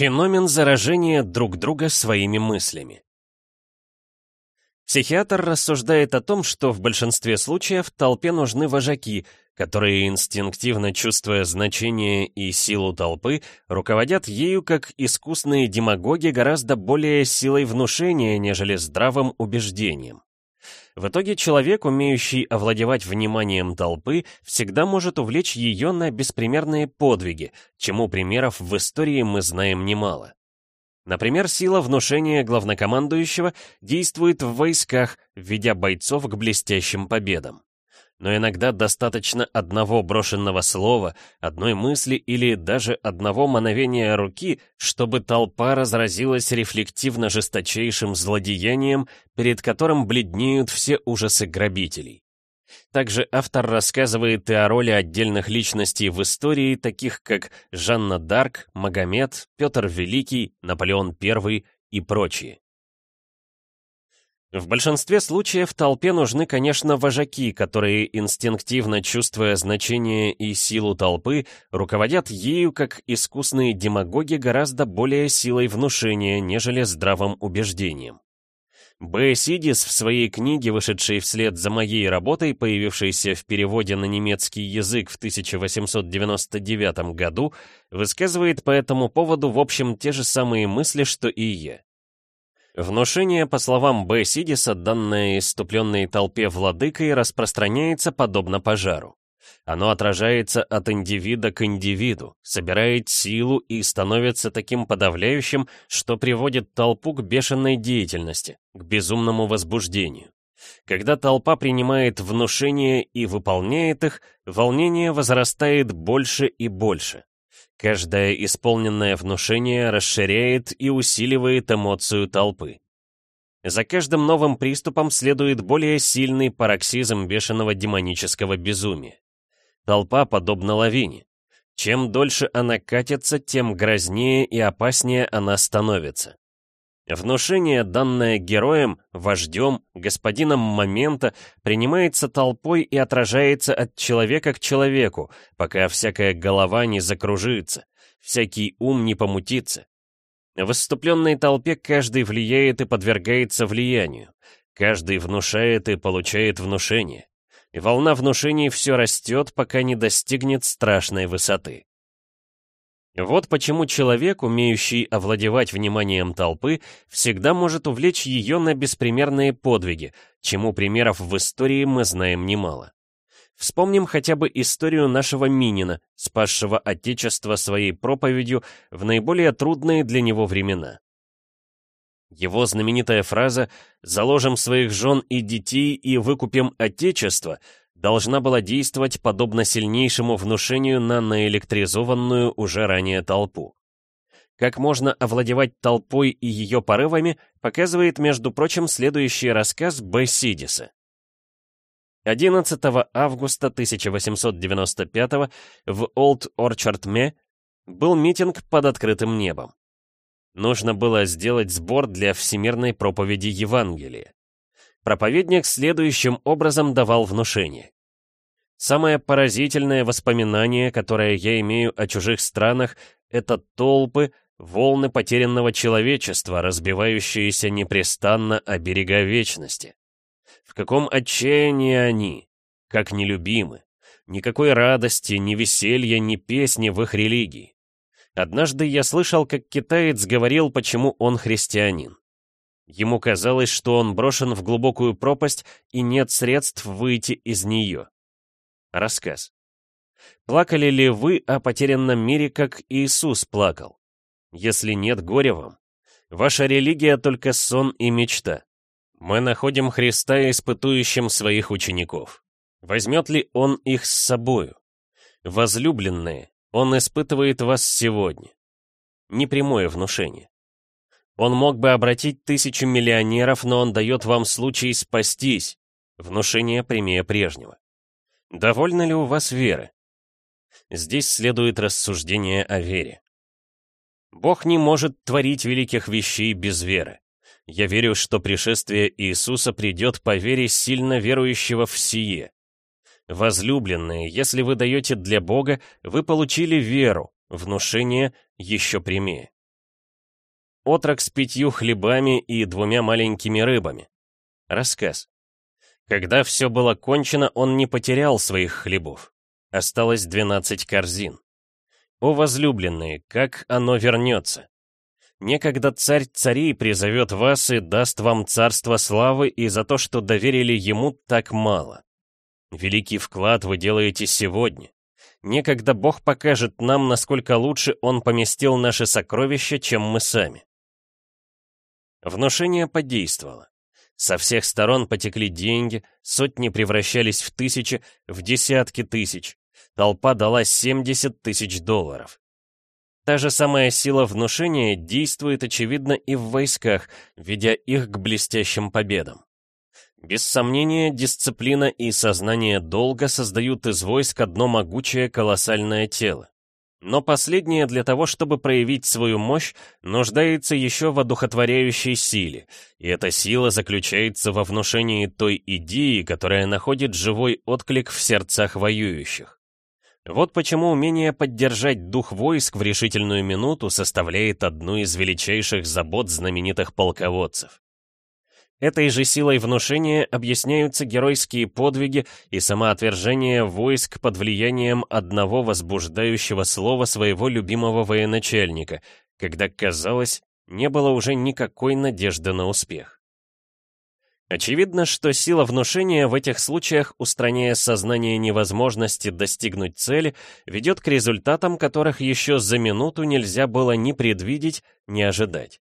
Феномен заражения друг друга своими мыслями. Психиатр рассуждает о том, что в большинстве случаев толпе нужны вожаки, которые, инстинктивно чувствуя значение и силу толпы, руководят ею как искусные демагоги гораздо более силой внушения, нежели здравым убеждением. В итоге человек, умеющий овладевать вниманием толпы, всегда может увлечь ее на беспримерные подвиги, чему примеров в истории мы знаем немало. Например, сила внушения главнокомандующего действует в войсках, введя бойцов к блестящим победам но иногда достаточно одного брошенного слова, одной мысли или даже одного мановения руки, чтобы толпа разразилась рефлективно жесточайшим злодеянием, перед которым бледнеют все ужасы грабителей. Также автор рассказывает и о роли отдельных личностей в истории, таких как Жанна Дарк, Магомед, Петр Великий, Наполеон I и прочие. В большинстве случаев толпе нужны, конечно, вожаки, которые, инстинктивно чувствуя значение и силу толпы, руководят ею как искусные демагоги гораздо более силой внушения, нежели здравым убеждением. Б. Сидис в своей книге, вышедшей вслед за моей работой, появившейся в переводе на немецкий язык в 1899 году, высказывает по этому поводу в общем те же самые мысли, что и я. Внушение, по словам Б. Сидиса, данное иступленной толпе владыкой, распространяется подобно пожару. Оно отражается от индивида к индивиду, собирает силу и становится таким подавляющим, что приводит толпу к бешеной деятельности, к безумному возбуждению. Когда толпа принимает внушения и выполняет их, волнение возрастает больше и больше. Каждое исполненное внушение расширяет и усиливает эмоцию толпы. За каждым новым приступом следует более сильный пароксизм бешеного демонического безумия. Толпа подобна лавине. Чем дольше она катится, тем грознее и опаснее она становится. Внушение, данное героем, вождем, господином момента, принимается толпой и отражается от человека к человеку, пока всякая голова не закружится, всякий ум не помутится. В выступленной толпе каждый влияет и подвергается влиянию, каждый внушает и получает внушение. И волна внушений все растет, пока не достигнет страшной высоты. Вот почему человек, умеющий овладевать вниманием толпы, всегда может увлечь ее на беспримерные подвиги, чему примеров в истории мы знаем немало. Вспомним хотя бы историю нашего Минина, спасшего Отечество своей проповедью в наиболее трудные для него времена. Его знаменитая фраза «заложим своих жен и детей и выкупим Отечество» должна была действовать подобно сильнейшему внушению на наэлектризованную уже ранее толпу. Как можно овладевать толпой и ее порывами, показывает, между прочим, следующий рассказ Б. Сидиса. 11 августа 1895 в Олд Орчард-Ме был митинг под открытым небом. Нужно было сделать сбор для всемирной проповеди Евангелия. Проповедник следующим образом давал внушение. Самое поразительное воспоминание, которое я имею о чужих странах, это толпы, волны потерянного человечества, разбивающиеся непрестанно о берега вечности. В каком отчаянии они, как нелюбимы. Никакой радости, ни веселья, ни песни в их религии. Однажды я слышал, как китаец говорил, почему он христианин. Ему казалось, что он брошен в глубокую пропасть и нет средств выйти из нее. Рассказ. Плакали ли вы о потерянном мире, как Иисус плакал? Если нет, горе вам. Ваша религия только сон и мечта. Мы находим Христа испытующим своих учеников. Возьмет ли Он их с собою? Возлюбленные, Он испытывает вас сегодня. Непрямое внушение. Он мог бы обратить тысячу миллионеров, но он дает вам случай спастись. Внушение прямее прежнего. Довольно ли у вас веры? Здесь следует рассуждение о вере. Бог не может творить великих вещей без веры. Я верю, что пришествие Иисуса придет по вере сильно верующего в сие. Возлюбленные, если вы даете для Бога, вы получили веру, внушение еще прямее. Отрок с пятью хлебами и двумя маленькими рыбами. Рассказ. Когда все было кончено, он не потерял своих хлебов. Осталось 12 корзин. О, возлюбленные, как оно вернется! Некогда царь царей призовет вас и даст вам царство славы и за то, что доверили ему так мало. Великий вклад вы делаете сегодня. Некогда Бог покажет нам, насколько лучше Он поместил наши сокровища, чем мы сами. Внушение подействовало. Со всех сторон потекли деньги, сотни превращались в тысячи, в десятки тысяч. Толпа дала 70 тысяч долларов. Та же самая сила внушения действует, очевидно, и в войсках, ведя их к блестящим победам. Без сомнения, дисциплина и сознание долга создают из войск одно могучее колоссальное тело. Но последнее для того, чтобы проявить свою мощь, нуждается еще в одухотворяющей силе, и эта сила заключается во внушении той идеи, которая находит живой отклик в сердцах воюющих. Вот почему умение поддержать дух войск в решительную минуту составляет одну из величайших забот знаменитых полководцев. Этой же силой внушения объясняются геройские подвиги и самоотвержение войск под влиянием одного возбуждающего слова своего любимого военачальника, когда, казалось, не было уже никакой надежды на успех. Очевидно, что сила внушения в этих случаях, устраняя сознание невозможности достигнуть цели, ведет к результатам, которых еще за минуту нельзя было ни предвидеть, ни ожидать.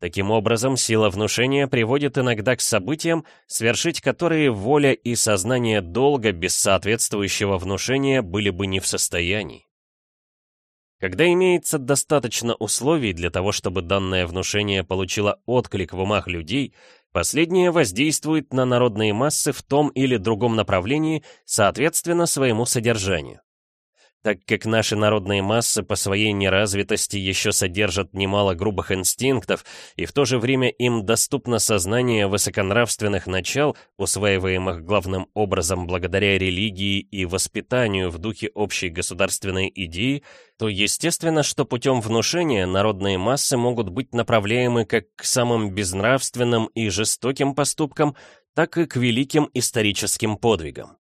Таким образом, сила внушения приводит иногда к событиям, свершить которые воля и сознание долга без соответствующего внушения были бы не в состоянии. Когда имеется достаточно условий для того, чтобы данное внушение получило отклик в умах людей, последнее воздействует на народные массы в том или другом направлении, соответственно своему содержанию. Так как наши народные массы по своей неразвитости еще содержат немало грубых инстинктов, и в то же время им доступно сознание высоконравственных начал, усваиваемых главным образом благодаря религии и воспитанию в духе общей государственной идеи, то естественно, что путем внушения народные массы могут быть направляемы как к самым безнравственным и жестоким поступкам, так и к великим историческим подвигам.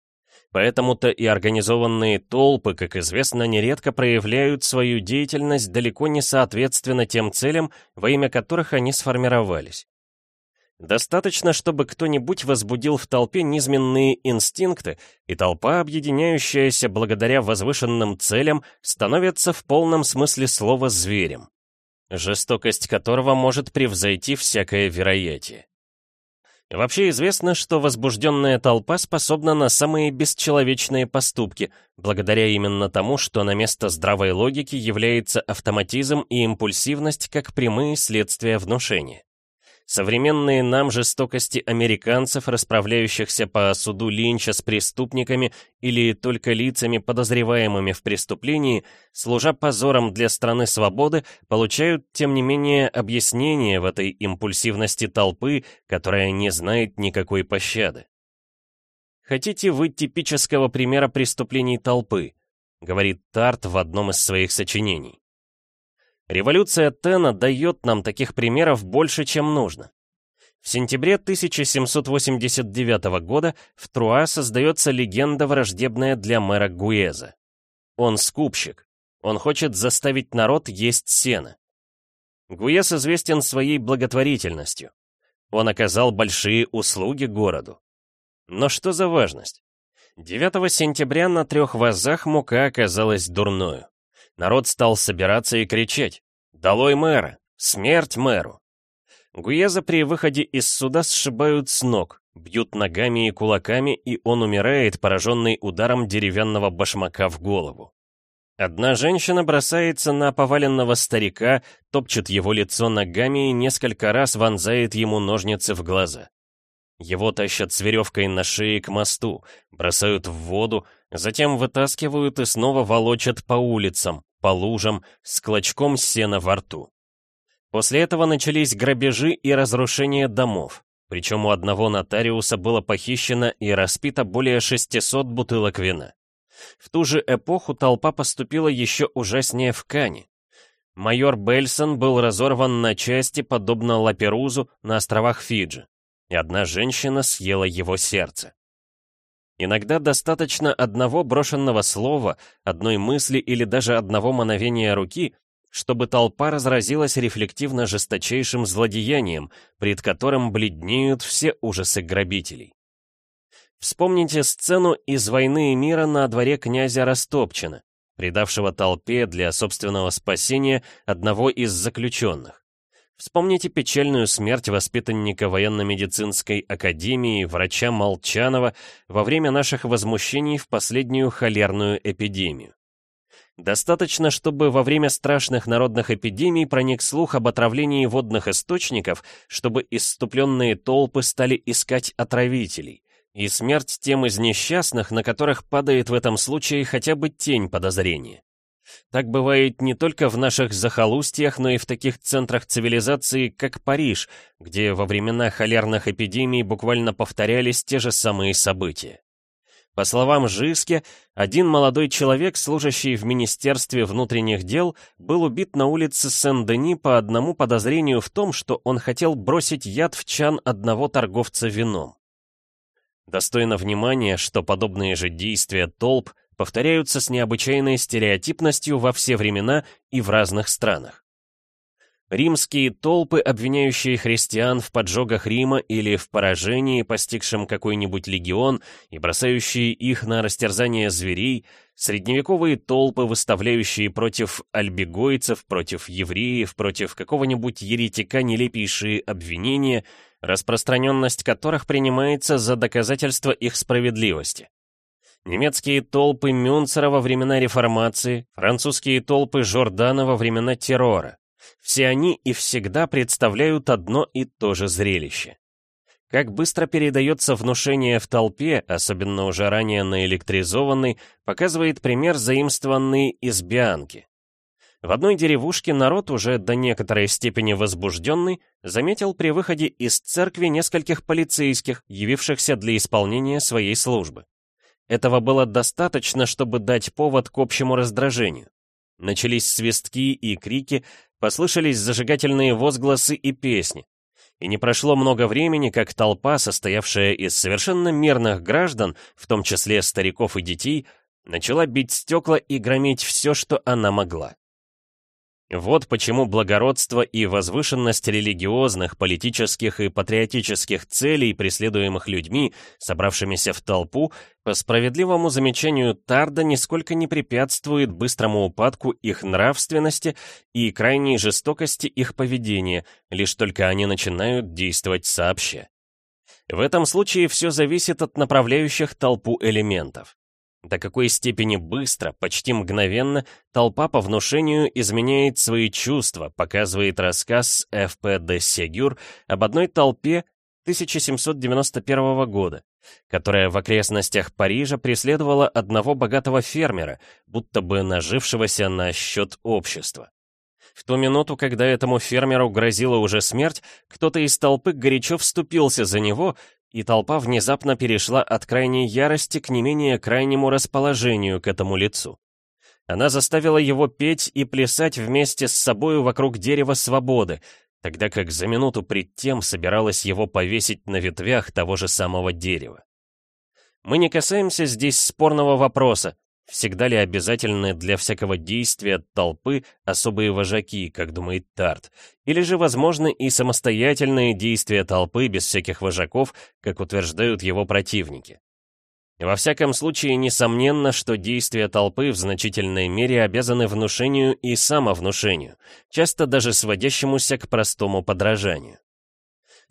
Поэтому-то и организованные толпы, как известно, нередко проявляют свою деятельность далеко не соответственно тем целям, во имя которых они сформировались. Достаточно, чтобы кто-нибудь возбудил в толпе низменные инстинкты, и толпа, объединяющаяся благодаря возвышенным целям, становится в полном смысле слова зверем, жестокость которого может превзойти всякое вероятие. Вообще известно, что возбужденная толпа способна на самые бесчеловечные поступки, благодаря именно тому, что на место здравой логики является автоматизм и импульсивность как прямые следствия внушения. Современные нам жестокости американцев, расправляющихся по суду Линча с преступниками или только лицами, подозреваемыми в преступлении, служа позором для страны свободы, получают, тем не менее, объяснение в этой импульсивности толпы, которая не знает никакой пощады. «Хотите вы типического примера преступлений толпы?» — говорит Тарт в одном из своих сочинений. Революция Тена дает нам таких примеров больше, чем нужно. В сентябре 1789 года в Труа создается легенда, враждебная для мэра Гуэза. Он скупщик. Он хочет заставить народ есть сено. Гуэз известен своей благотворительностью. Он оказал большие услуги городу. Но что за важность? 9 сентября на трех вазах мука оказалась дурною. Народ стал собираться и кричать «Долой мэра! Смерть мэру!» Гуеза при выходе из суда сшибают с ног, бьют ногами и кулаками, и он умирает, пораженный ударом деревянного башмака в голову. Одна женщина бросается на поваленного старика, топчет его лицо ногами и несколько раз вонзает ему ножницы в глаза. Его тащат с веревкой на шее к мосту, бросают в воду, затем вытаскивают и снова волочат по улицам, по лужам, с клочком сена во рту. После этого начались грабежи и разрушение домов, причем у одного нотариуса было похищено и распито более 600 бутылок вина. В ту же эпоху толпа поступила еще ужаснее в Кане. Майор Бельсон был разорван на части, подобно Лаперузу на островах Фиджи, и одна женщина съела его сердце. Иногда достаточно одного брошенного слова, одной мысли или даже одного мановения руки, чтобы толпа разразилась рефлективно жесточайшим злодеянием, пред которым бледнеют все ужасы грабителей. Вспомните сцену из «Войны и мира» на дворе князя Растопчина, предавшего толпе для собственного спасения одного из заключенных. Вспомните печальную смерть воспитанника военно-медицинской академии, врача Молчанова, во время наших возмущений в последнюю холерную эпидемию. Достаточно, чтобы во время страшных народных эпидемий проник слух об отравлении водных источников, чтобы исступленные толпы стали искать отравителей, и смерть тем из несчастных, на которых падает в этом случае хотя бы тень подозрения. Так бывает не только в наших захолустьях, но и в таких центрах цивилизации, как Париж, где во времена холерных эпидемий буквально повторялись те же самые события. По словам Жиски, один молодой человек, служащий в Министерстве внутренних дел, был убит на улице Сен-Дени по одному подозрению в том, что он хотел бросить яд в чан одного торговца вином. Достойно внимания, что подобные же действия толп повторяются с необычайной стереотипностью во все времена и в разных странах. Римские толпы, обвиняющие христиан в поджогах Рима или в поражении, постигшем какой-нибудь легион, и бросающие их на растерзание зверей, средневековые толпы, выставляющие против альбегойцев, против евреев, против какого-нибудь еретика нелепейшие обвинения, распространенность которых принимается за доказательство их справедливости. Немецкие толпы Мюнцера во времена реформации, французские толпы Жордана во времена террора. Все они и всегда представляют одно и то же зрелище. Как быстро передается внушение в толпе, особенно уже ранее наэлектризованный, показывает пример, заимствованный из Бианки. В одной деревушке народ, уже до некоторой степени возбужденный, заметил при выходе из церкви нескольких полицейских, явившихся для исполнения своей службы. Этого было достаточно, чтобы дать повод к общему раздражению. Начались свистки и крики, послышались зажигательные возгласы и песни. И не прошло много времени, как толпа, состоявшая из совершенно мирных граждан, в том числе стариков и детей, начала бить стекла и громить все, что она могла. Вот почему благородство и возвышенность религиозных, политических и патриотических целей, преследуемых людьми, собравшимися в толпу, по справедливому замечанию Тарда нисколько не препятствует быстрому упадку их нравственности и крайней жестокости их поведения, лишь только они начинают действовать сообща. В этом случае все зависит от направляющих толпу элементов. До какой степени быстро, почти мгновенно, толпа по внушению изменяет свои чувства, показывает рассказ Ф.П. де Сегюр об одной толпе 1791 года, которая в окрестностях Парижа преследовала одного богатого фермера, будто бы нажившегося на счет общества. В ту минуту, когда этому фермеру грозила уже смерть, кто-то из толпы горячо вступился за него, и толпа внезапно перешла от крайней ярости к не менее крайнему расположению к этому лицу. Она заставила его петь и плясать вместе с собою вокруг дерева свободы, тогда как за минуту пред тем собиралась его повесить на ветвях того же самого дерева. Мы не касаемся здесь спорного вопроса, Всегда ли обязательны для всякого действия толпы особые вожаки, как думает Тарт? Или же возможны и самостоятельные действия толпы без всяких вожаков, как утверждают его противники? Во всяком случае, несомненно, что действия толпы в значительной мере обязаны внушению и самовнушению, часто даже сводящемуся к простому подражанию.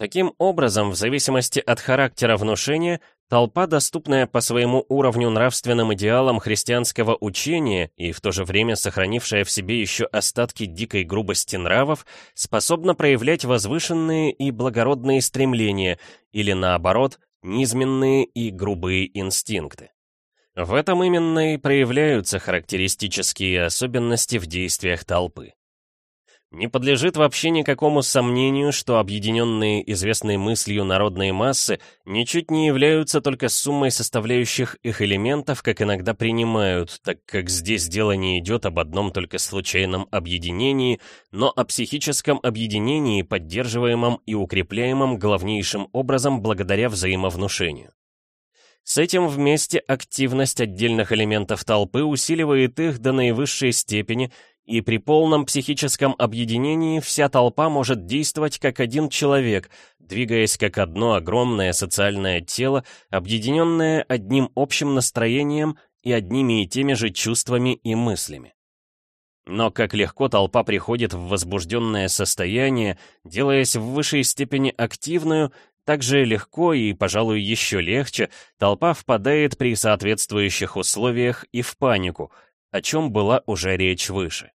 Таким образом, в зависимости от характера внушения, толпа, доступная по своему уровню нравственным идеалам христианского учения и в то же время сохранившая в себе еще остатки дикой грубости нравов, способна проявлять возвышенные и благородные стремления или, наоборот, низменные и грубые инстинкты. В этом именно и проявляются характеристические особенности в действиях толпы. Не подлежит вообще никакому сомнению, что объединенные известной мыслью народные массы ничуть не являются только суммой составляющих их элементов, как иногда принимают, так как здесь дело не идет об одном только случайном объединении, но о психическом объединении, поддерживаемом и укрепляемом главнейшим образом благодаря взаимовнушению. С этим вместе активность отдельных элементов толпы усиливает их до наивысшей степени – и при полном психическом объединении вся толпа может действовать как один человек, двигаясь как одно огромное социальное тело, объединенное одним общим настроением и одними и теми же чувствами и мыслями. Но как легко толпа приходит в возбужденное состояние, делаясь в высшей степени активную, так же легко и, пожалуй, еще легче, толпа впадает при соответствующих условиях и в панику, о чем была уже речь выше.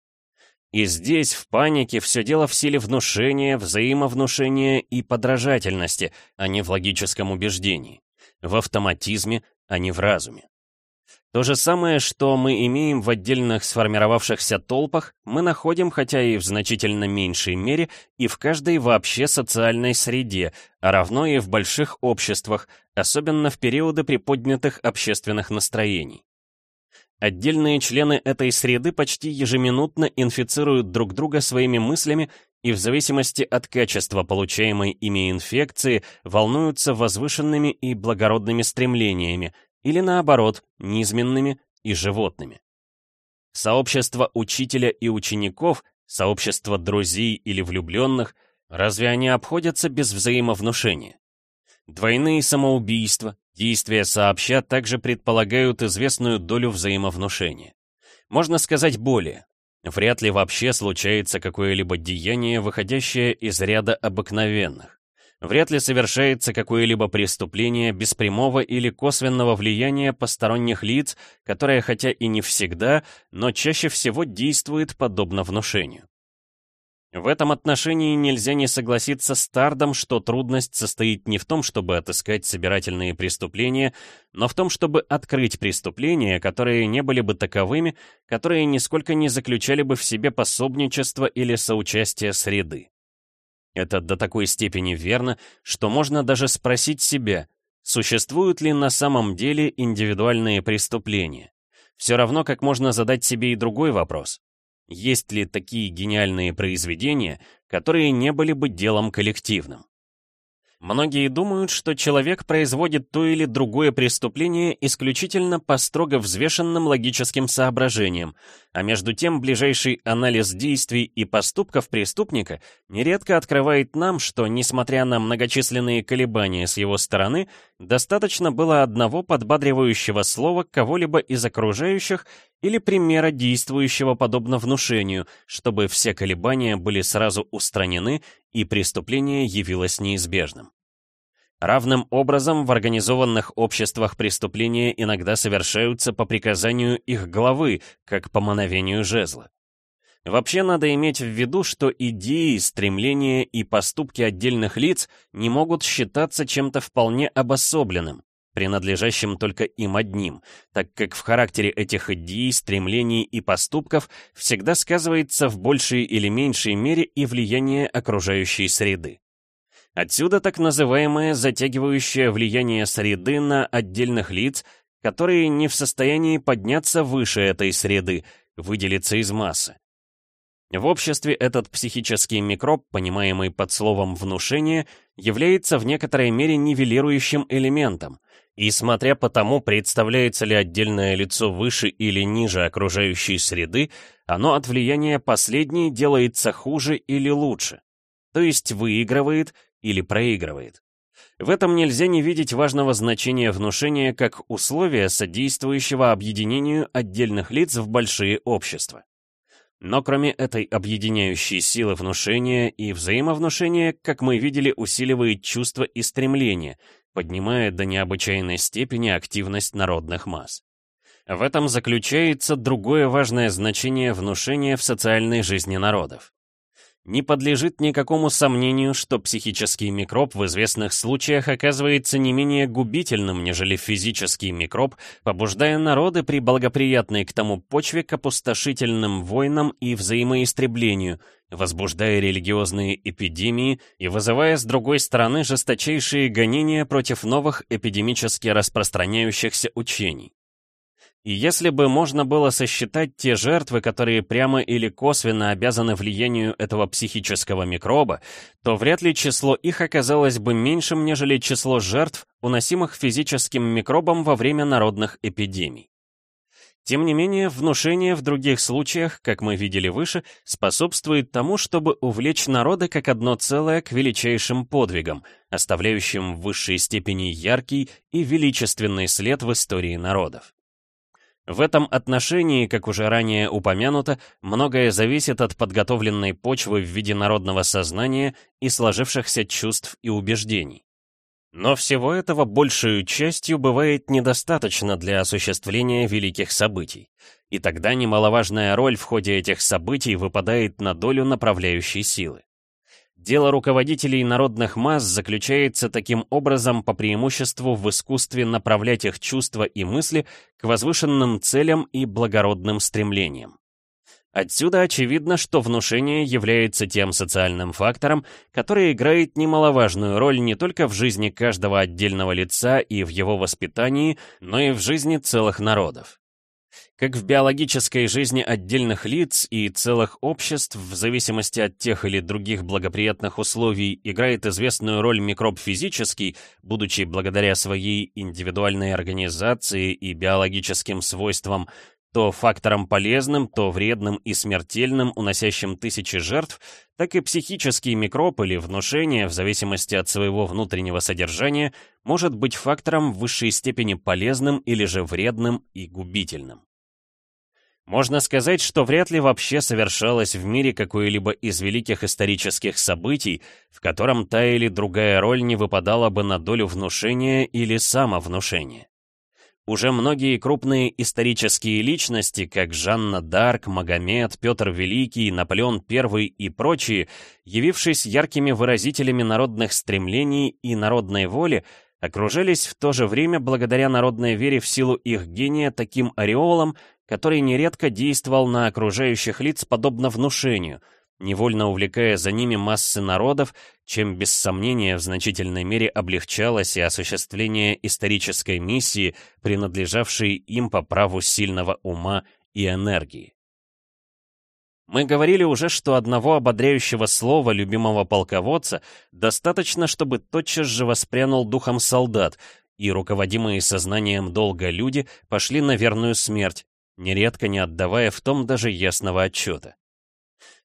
И здесь, в панике, все дело в силе внушения, взаимовнушения и подражательности, а не в логическом убеждении. В автоматизме, а не в разуме. То же самое, что мы имеем в отдельных сформировавшихся толпах, мы находим, хотя и в значительно меньшей мере, и в каждой вообще социальной среде, а равно и в больших обществах, особенно в периоды приподнятых общественных настроений. Отдельные члены этой среды почти ежеминутно инфицируют друг друга своими мыслями и в зависимости от качества получаемой ими инфекции волнуются возвышенными и благородными стремлениями, или наоборот, низменными и животными. Сообщество учителя и учеников, сообщество друзей или влюбленных, разве они обходятся без взаимовнушения? Двойные самоубийства, действия сообща также предполагают известную долю взаимовнушения. Можно сказать более. Вряд ли вообще случается какое-либо деяние, выходящее из ряда обыкновенных. Вряд ли совершается какое-либо преступление без прямого или косвенного влияния посторонних лиц, которое хотя и не всегда, но чаще всего действует подобно внушению. В этом отношении нельзя не согласиться с Тардом, что трудность состоит не в том, чтобы отыскать собирательные преступления, но в том, чтобы открыть преступления, которые не были бы таковыми, которые нисколько не заключали бы в себе пособничество или соучастие среды. Это до такой степени верно, что можно даже спросить себя, существуют ли на самом деле индивидуальные преступления. Все равно, как можно задать себе и другой вопрос. Есть ли такие гениальные произведения, которые не были бы делом коллективным? Многие думают, что человек производит то или другое преступление исключительно по строго взвешенным логическим соображениям, а между тем ближайший анализ действий и поступков преступника нередко открывает нам, что, несмотря на многочисленные колебания с его стороны, достаточно было одного подбадривающего слова кого-либо из окружающих или примера, действующего подобно внушению, чтобы все колебания были сразу устранены и преступление явилось неизбежным. Равным образом в организованных обществах преступления иногда совершаются по приказанию их главы, как по мановению жезла. Вообще надо иметь в виду, что идеи, стремления и поступки отдельных лиц не могут считаться чем-то вполне обособленным, принадлежащим только им одним, так как в характере этих идей, стремлений и поступков всегда сказывается в большей или меньшей мере и влияние окружающей среды. Отсюда так называемое затягивающее влияние среды на отдельных лиц, которые не в состоянии подняться выше этой среды, выделиться из массы. В обществе этот психический микроб, понимаемый под словом «внушение», является в некоторой мере нивелирующим элементом, и смотря по тому, представляется ли отдельное лицо выше или ниже окружающей среды, оно от влияния последней делается хуже или лучше, то есть выигрывает или проигрывает. В этом нельзя не видеть важного значения внушения как условия, содействующего объединению отдельных лиц в большие общества. Но кроме этой объединяющей силы внушения и взаимовнушения, как мы видели, усиливает чувства и стремления, поднимая до необычайной степени активность народных масс. В этом заключается другое важное значение внушения в социальной жизни народов. Не подлежит никакому сомнению, что психический микроб в известных случаях оказывается не менее губительным, нежели физический микроб, побуждая народы при благоприятной к тому почве к опустошительным войнам и взаимоистреблению, возбуждая религиозные эпидемии и вызывая с другой стороны жесточайшие гонения против новых эпидемически распространяющихся учений. И если бы можно было сосчитать те жертвы, которые прямо или косвенно обязаны влиянию этого психического микроба, то вряд ли число их оказалось бы меньшим, нежели число жертв, уносимых физическим микробом во время народных эпидемий. Тем не менее, внушение в других случаях, как мы видели выше, способствует тому, чтобы увлечь народы как одно целое к величайшим подвигам, оставляющим в высшей степени яркий и величественный след в истории народов. В этом отношении, как уже ранее упомянуто, многое зависит от подготовленной почвы в виде народного сознания и сложившихся чувств и убеждений. Но всего этого большую частью бывает недостаточно для осуществления великих событий. И тогда немаловажная роль в ходе этих событий выпадает на долю направляющей силы. Дело руководителей народных масс заключается таким образом по преимуществу в искусстве направлять их чувства и мысли к возвышенным целям и благородным стремлениям. Отсюда очевидно, что внушение является тем социальным фактором, который играет немаловажную роль не только в жизни каждого отдельного лица и в его воспитании, но и в жизни целых народов. Как в биологической жизни отдельных лиц и целых обществ, в зависимости от тех или других благоприятных условий, играет известную роль микроб физический, будучи благодаря своей индивидуальной организации и биологическим свойствам то фактором полезным, то вредным и смертельным, уносящим тысячи жертв, так и психический микроб или внушение, в зависимости от своего внутреннего содержания, может быть фактором в высшей степени полезным или же вредным и губительным. Можно сказать, что вряд ли вообще совершалось в мире какое-либо из великих исторических событий, в котором та или другая роль не выпадала бы на долю внушения или самовнушения. Уже многие крупные исторические личности, как Жанна Дарк, Магомед, Петр Великий, Наполеон I и прочие, явившись яркими выразителями народных стремлений и народной воли, окружились в то же время благодаря народной вере в силу их гения таким ореолом, который нередко действовал на окружающих лиц подобно внушению, невольно увлекая за ними массы народов, чем без сомнения в значительной мере облегчалось и осуществление исторической миссии, принадлежавшей им по праву сильного ума и энергии. Мы говорили уже, что одного ободряющего слова любимого полководца достаточно, чтобы тотчас же воспрянул духом солдат, и руководимые сознанием долга люди пошли на верную смерть, нередко не отдавая в том даже ясного отчета.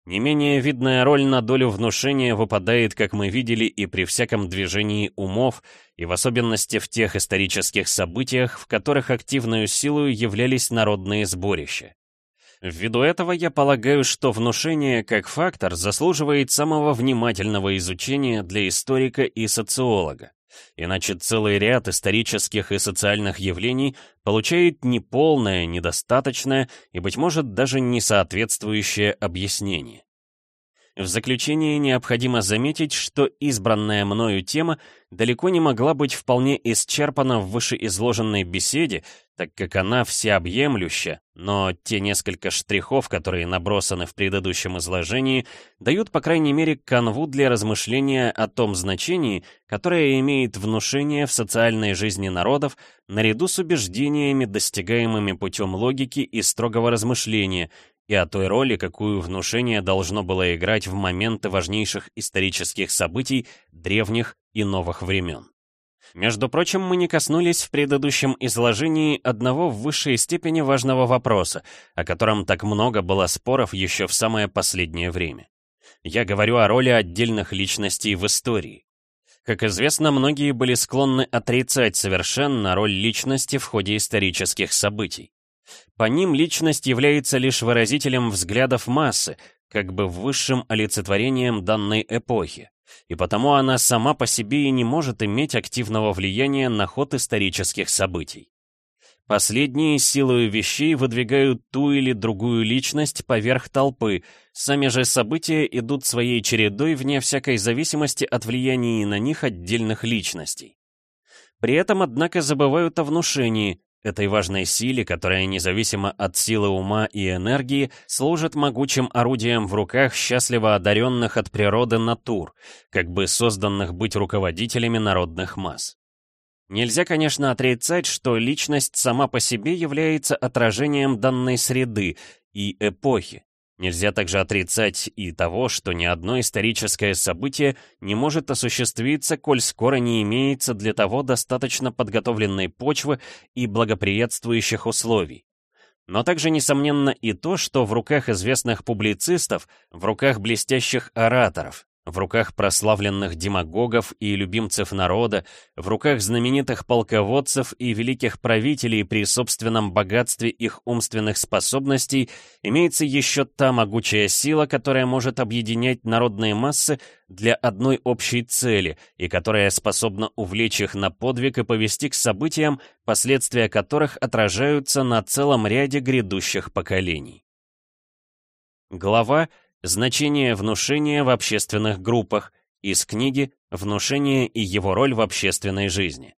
Не менее видная роль на долю внушения выпадает, как мы видели, и при всяком движении умов, и в особенности в тех исторических событиях, в которых активную силу являлись народные сборища. Ввиду этого я полагаю, что внушение как фактор заслуживает самого внимательного изучения для историка и социолога. Иначе целый ряд исторических и социальных явлений получает неполное, недостаточное и, быть может, даже несоответствующее объяснение. В заключение необходимо заметить, что избранная мною тема далеко не могла быть вполне исчерпана в вышеизложенной беседе, так как она всеобъемлюща, но те несколько штрихов, которые набросаны в предыдущем изложении, дают, по крайней мере, канву для размышления о том значении, которое имеет внушение в социальной жизни народов, наряду с убеждениями, достигаемыми путем логики и строгого размышления, и о той роли, какую внушение должно было играть в моменты важнейших исторических событий древних и новых времен. Между прочим, мы не коснулись в предыдущем изложении одного в высшей степени важного вопроса, о котором так много было споров еще в самое последнее время. Я говорю о роли отдельных личностей в истории. Как известно, многие были склонны отрицать совершенно роль личности в ходе исторических событий. По ним личность является лишь выразителем взглядов массы, как бы высшим олицетворением данной эпохи, и потому она сама по себе и не может иметь активного влияния на ход исторических событий. Последние силою вещей выдвигают ту или другую личность поверх толпы, сами же события идут своей чередой вне всякой зависимости от влияния на них отдельных личностей. При этом, однако, забывают о внушении, этой важной силе, которая независимо от силы ума и энергии, служит могучим орудием в руках счастливо одаренных от природы натур, как бы созданных быть руководителями народных масс. Нельзя, конечно, отрицать, что личность сама по себе является отражением данной среды и эпохи, Нельзя также отрицать и того, что ни одно историческое событие не может осуществиться, коль скоро не имеется для того достаточно подготовленной почвы и благоприятствующих условий. Но также несомненно и то, что в руках известных публицистов, в руках блестящих ораторов, в руках прославленных демагогов и любимцев народа, в руках знаменитых полководцев и великих правителей при собственном богатстве их умственных способностей имеется еще та могучая сила, которая может объединять народные массы для одной общей цели и которая способна увлечь их на подвиг и повести к событиям, последствия которых отражаются на целом ряде грядущих поколений. Глава Значение внушения в общественных группах из книги «Внушение и его роль в общественной жизни».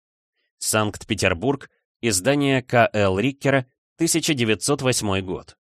Санкт-Петербург, издание К.Л. Риккера, 1908 год.